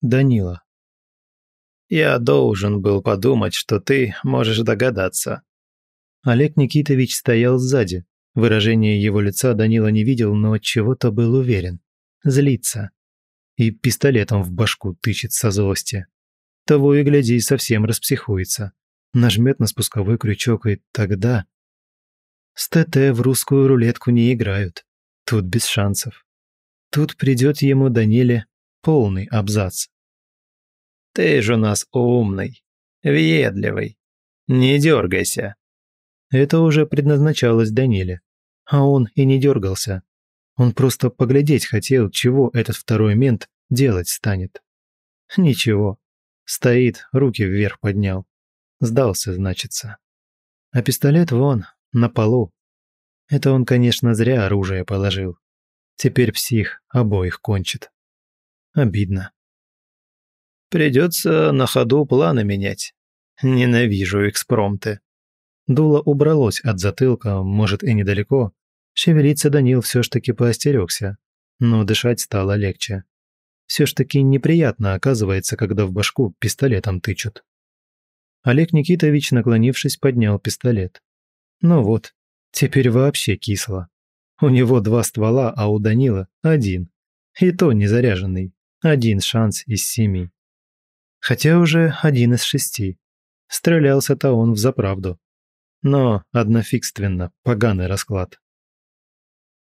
Данила. «Я должен был подумать, что ты можешь догадаться». Олег Никитович стоял сзади. Выражение его лица Данила не видел, но чего то был уверен. Злится. И пистолетом в башку тычет со злости. Того и гляди, совсем распсихуется. Нажмет на спусковой крючок, и тогда... С ТТ в русскую рулетку не играют. Тут без шансов. Тут придет ему Даниле полный абзац. «Ты же у нас умный, въедливый, не дергайся». Это уже предназначалось Даниле, а он и не дергался. Он просто поглядеть хотел, чего этот второй мент делать станет. Ничего, стоит, руки вверх поднял. Сдался, значится. А пистолет вон, на полу. Это он, конечно, зря оружие положил. Теперь псих обоих кончит. Обидно. Придется на ходу планы менять. Ненавижу экспромты. Дуло убралось от затылка, может и недалеко. Шевелиться Данил все ж таки поостерегся, но дышать стало легче. Все ж таки неприятно оказывается, когда в башку пистолетом тычут. Олег Никитович, наклонившись, поднял пистолет. Ну вот, теперь вообще кисло. У него два ствола, а у Данила один. И то не заряженный. Один шанс из семи. Хотя уже один из шести. Стрелялся-то он в заправду. Но однофигственно, поганый расклад.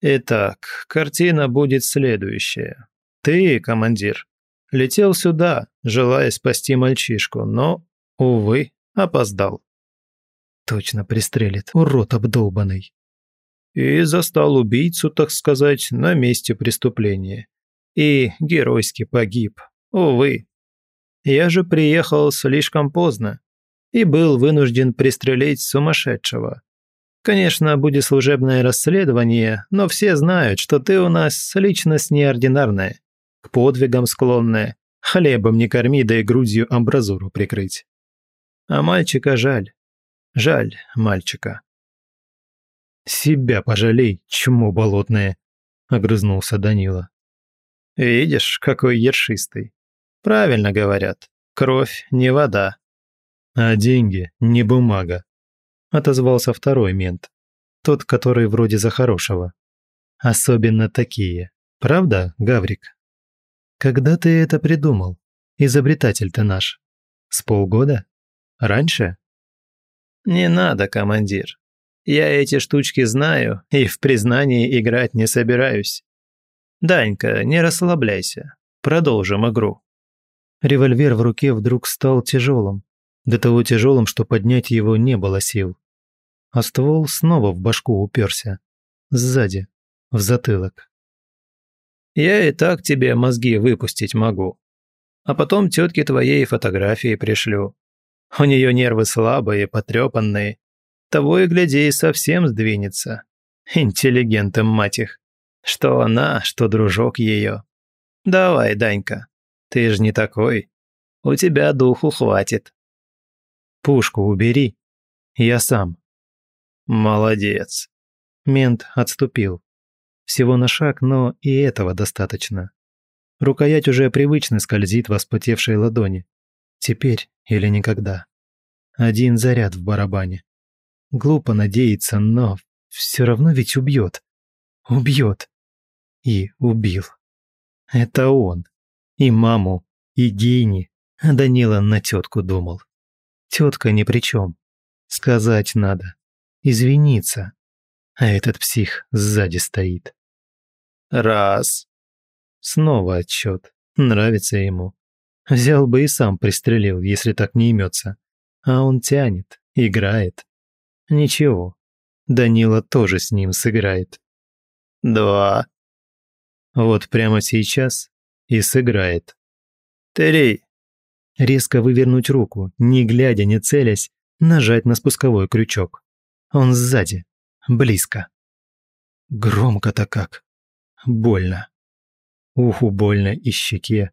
Итак, картина будет следующая. Ты, командир, летел сюда, желая спасти мальчишку, но, увы, опоздал. Точно пристрелит, урод обдолбанный. И застал убийцу, так сказать, на месте преступления и геройски погиб. Увы. Я же приехал слишком поздно и был вынужден пристрелить сумасшедшего. Конечно, будет служебное расследование, но все знают, что ты у нас личность неординарная, к подвигам склонная, хлебом не корми, да и грудью амбразуру прикрыть. А мальчика жаль. Жаль мальчика. «Себя пожалей, чмо болотное!» — огрызнулся Данила. Видишь, какой ершистый. Правильно говорят, кровь не вода. А деньги не бумага. Отозвался второй мент. Тот, который вроде за хорошего. Особенно такие. Правда, Гаврик? Когда ты это придумал? Изобретатель ты наш. С полгода? Раньше? Не надо, командир. Я эти штучки знаю и в признании играть не собираюсь. «Данька, не расслабляйся. Продолжим игру». Револьвер в руке вдруг стал тяжелым. До того тяжелым, что поднять его не было сил. А ствол снова в башку уперся. Сзади, в затылок. «Я и так тебе мозги выпустить могу. А потом тетке твоей фотографии пришлю. У нее нервы слабые, потрепанные. Того и гляди, совсем сдвинется. Интеллигентом мать их. Что она, что дружок ее. Давай, Данька, ты ж не такой. У тебя духу хватит. Пушку убери. Я сам. Молодец. Мент отступил. Всего на шаг, но и этого достаточно. Рукоять уже привычно скользит в воспотевшей ладони. Теперь или никогда. Один заряд в барабане. Глупо надеяться, но все равно ведь убьет. Убьет и убил. Это он. И маму, и Гейни. А Данила на тетку думал. Тетка ни при чем. Сказать надо. Извиниться. А этот псих сзади стоит. Раз. Снова отчет. Нравится ему. Взял бы и сам пристрелил, если так не имется. А он тянет, играет. Ничего. Данила тоже с ним сыграет. Два. Вот прямо сейчас и сыграет. «Терей!» Резко вывернуть руку, не глядя, не целясь, нажать на спусковой крючок. Он сзади, близко. Громко-то как. Больно. Уху больно и щеке.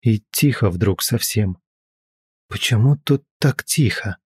И тихо вдруг совсем. Почему тут так тихо?